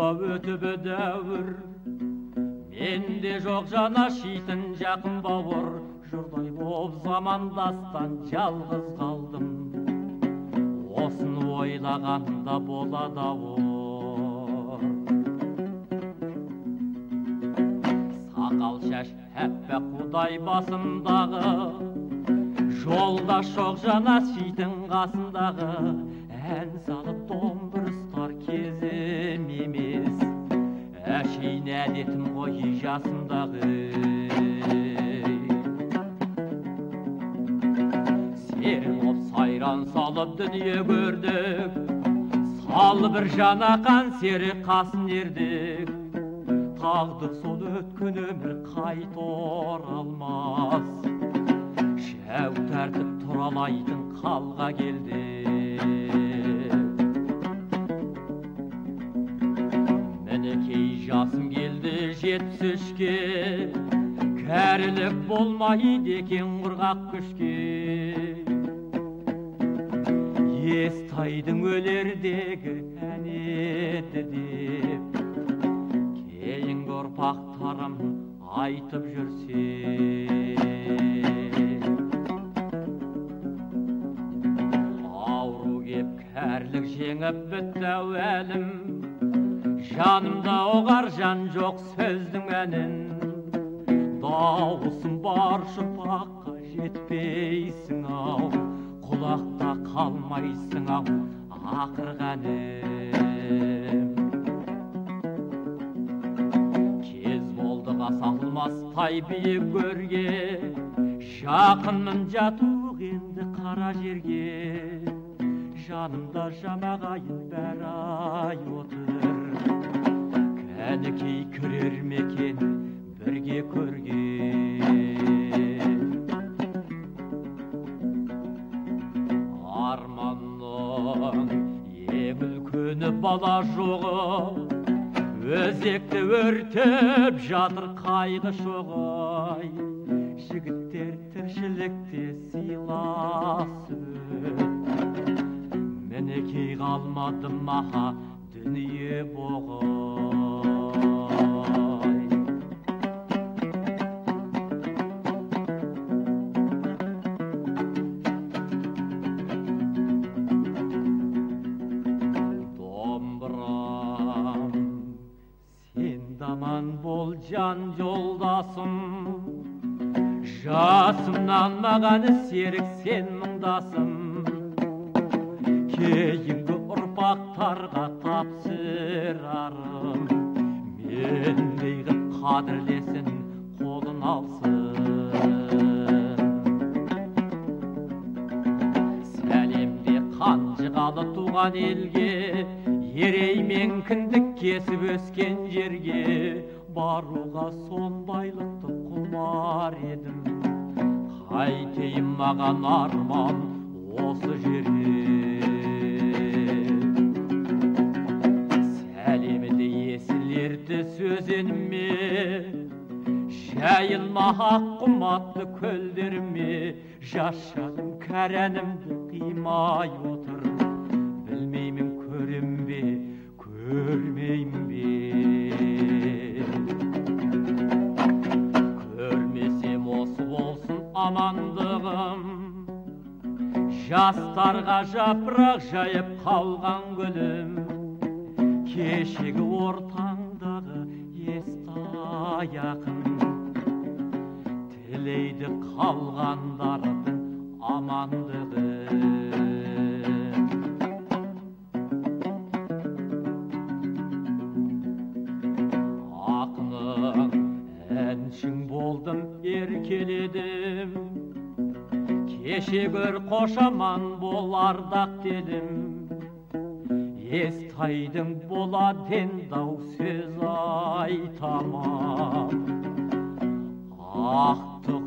өтіп дәуір менде жоқ жана шитін жақын бауыр жұрдай боп замандастан жалғыз қалдым осыны ойлағанда болады ауыр сақал шаш әппақ құдай басымдағы жолдас жоқ жана шитін қасындағы ән салып әдетім ғой жасымдағы сері боп сайран салып дүние көрдік сал бір жанақан сері қасын ердік тағдыр сол өткен өмір қайта оралмас шәу тәртіп тұралайтын қалға келді жасым келді жетпіс үшке кәрілік болмайды екен құрғақ күшке естайдың өлердегі әнеті деп кейінгі ұрпақтарым айтып жүрсе ауру кеп кәрілік жеңіп бітті әлім жанымда оғар жан жоқ сөздің әнін дауысым бар шұрпаққа жетпейсің ау құлақта қалмайсың ау ақырғы әнім кез болды қасалмастай биік көрге жақынмын жатуық енді қара жерге жанымда жамағайын бәрі ай отыр ең үлкені бала жоғы өзекті өртеп жатыр қайғы шоғай. Жігіттер тіршілікте сыйласып мінекей қалмады маха дүние боғай жан жолдасым жасымнан маған серік сен мұңдасым кейінгі ұрпақтарға тапсырарым мендей қып қадірлесін қолын алсын сәлемде қанжығалы туған елге ереймен кіндік кесіп өскен жерге баруға сондайлықты құмар едім. Қайтейін маған арман осы жерге сәлемді есілерді сөзеніме жайылма ақ құматты көлдеріме жас жаным кәрәнімді қимай отыр. Жастарға жапырақ жайып қалған гүлім. Кешегі ортаңдағы естай ақын тілейді қалғандардың амандығы. Әншің болдым еркеледім. Кеше гөр қошаман бол ардақ дедім естайдың болады дау сөз айтаман ақтық